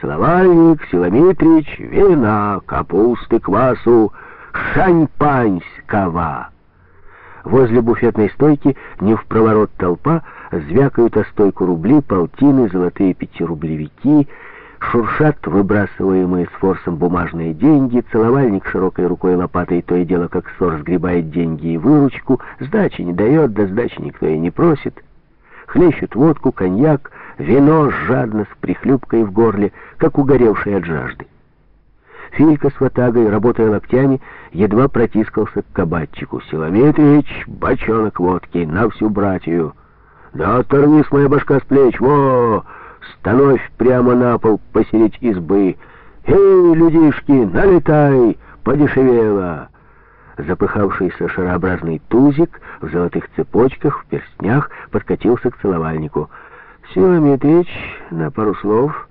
Целовальник, Силомитрич, вина, капусты, квасу, шампанского. Возле буфетной стойки не в проворот толпа, звякают о стойку рубли, полтины, золотые пятирублевики, шуршат выбрасываемые с форсом бумажные деньги, целовальник широкой рукой лопатой то и дело как сор сгребает деньги и выручку, сдачи не дает, да сдачи никто и не просит. Хлещут водку, коньяк, вино жадно с прихлюпкой в горле, как угоревший от жажды. Филька с ватагой, работая локтями, едва протискался к кабатчику. «Силометрич, бочонок водки, на всю братью!» «Да оторвись моя башка с плеч! Во! Становь прямо на пол посередь избы! Эй, людишки, налетай! Подешевело!» Запыхавшийся шарообразный тузик в золотых цепочках, в перстнях, подкатился к целовальнику. «Сила Митрич, на пару слов.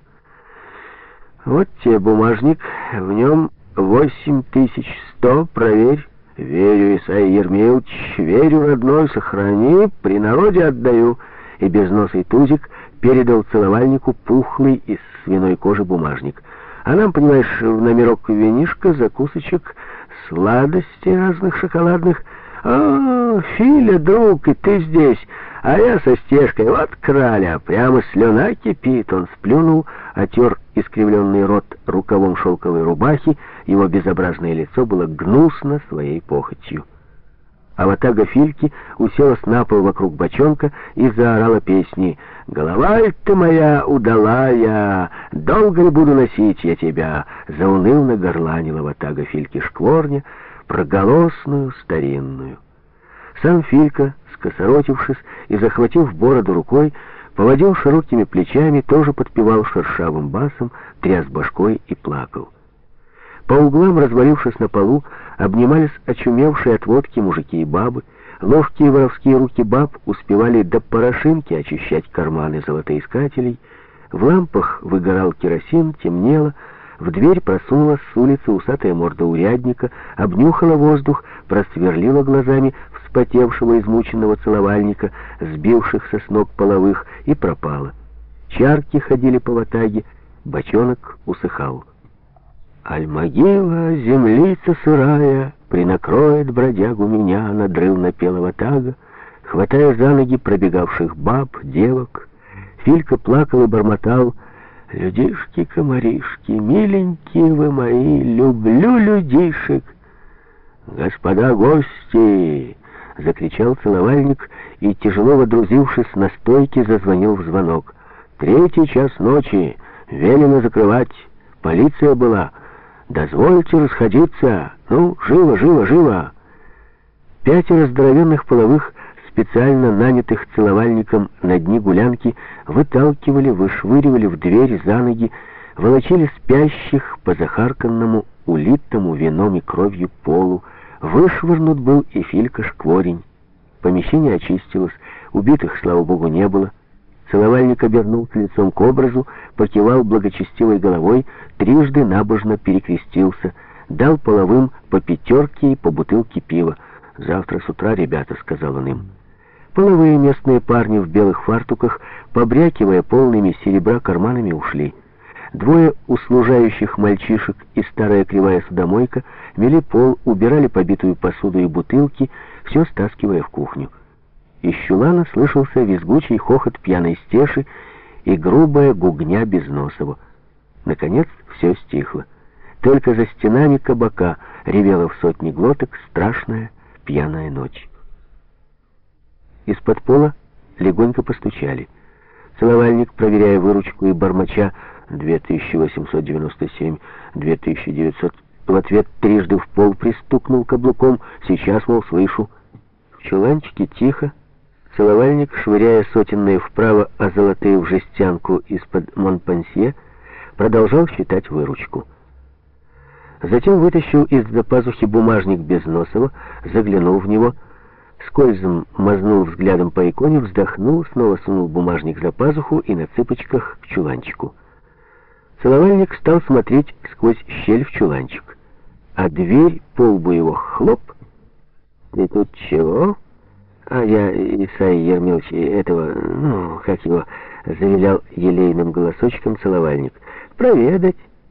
Вот тебе бумажник, в нем восемь тысяч сто, проверь». «Верю, Исаия Ермилович, верю, родной, сохрани, при народе отдаю». И безносый тузик передал целовальнику пухлый из свиной кожи бумажник. «А нам, понимаешь, в номерок винишка, закусочек, сладостей разных шоколадных. А, Филя, друг, и ты здесь, а я со стежкой, вот краля, прямо слюна кипит». Он сплюнул, отер искривленный рот рукавом шелковой рубахи, его безобразное лицо было гнусно своей похотью. Аватага Фильки уселась на пол вокруг бочонка и заорала песни «Голова ты моя удалая, долго ли буду носить я тебя?» Заунывно горланила Аватага Фильки шкворня, проголосную старинную. Сам Филька, скосоротившись и захватив бороду рукой, поводил широкими плечами, тоже подпевал шершавым басом, тряс башкой и плакал. По углам, развалившись на полу, обнимались очумевшие от водки мужики и бабы, ловкие воровские руки баб успевали до порошинки очищать карманы золотоискателей, в лампах выгорал керосин, темнело, в дверь просунулась с улицы усатая морда урядника, обнюхала воздух, просверлила глазами вспотевшего измученного целовальника, сбившихся с ног половых, и пропала. Чарки ходили по ватаге, бочонок усыхал. Аль-могила, землица сырая, Принакроет бродягу меня, Надрыл напела ватага, Хватая за ноги пробегавших баб, девок. Филька плакал и бормотал — Людишки, комаришки, миленькие вы мои, люблю людишек. Господа гости, закричал целовальник и, тяжело водрузившись на стойке, зазвонил в звонок. Третий час ночи, велено закрывать. Полиция была. Дозвольте расходиться. Ну, живо, живо, живо. Пятеро здоровенных половых специально нанятых целовальником на дни гулянки, выталкивали, вышвыривали в дверь за ноги, волочили спящих по захарканному, улитому вином и кровью полу. Вышвырнут был и Филька Шкворень. Помещение очистилось, убитых, слава богу, не было. Целовальник обернулся лицом к образу, покивал благочестивой головой, трижды набожно перекрестился, дал половым по пятерке и по бутылке пива. «Завтра с утра, ребята», — сказал он им. Половые местные парни в белых фартуках, побрякивая полными серебра карманами, ушли. Двое услужающих мальчишек и старая кривая судомойка мели пол, убирали побитую посуду и бутылки, все стаскивая в кухню. Из чулана слышался визгучий хохот пьяной стеши и грубая гугня Безносова. Наконец все стихло. Только за стенами кабака ревела в сотни глоток страшная пьяная ночь. Из-под пола легонько постучали. Целовальник, проверяя выручку и бормоча 2897, 2900, в ответ трижды в пол пристукнул каблуком. Сейчас, мол, слышу. В чуланчике тихо. Целовальник, швыряя сотенные вправо, а золотые в жестянку из-под Монпансье, продолжал считать выручку. Затем вытащил из-за пазухи бумажник Безносова, заглянул в него — скользом мазнул взглядом по иконе, вздохнул, снова сунул бумажник за пазуху и на цыпочках к чуланчику. Целовальник стал смотреть сквозь щель в чуланчик, а дверь полбу его хлоп. «Ты тут чего?» «А я, Исаия Ермилович, этого, ну, как его, завилял елейным голосочком целовальник. проведать.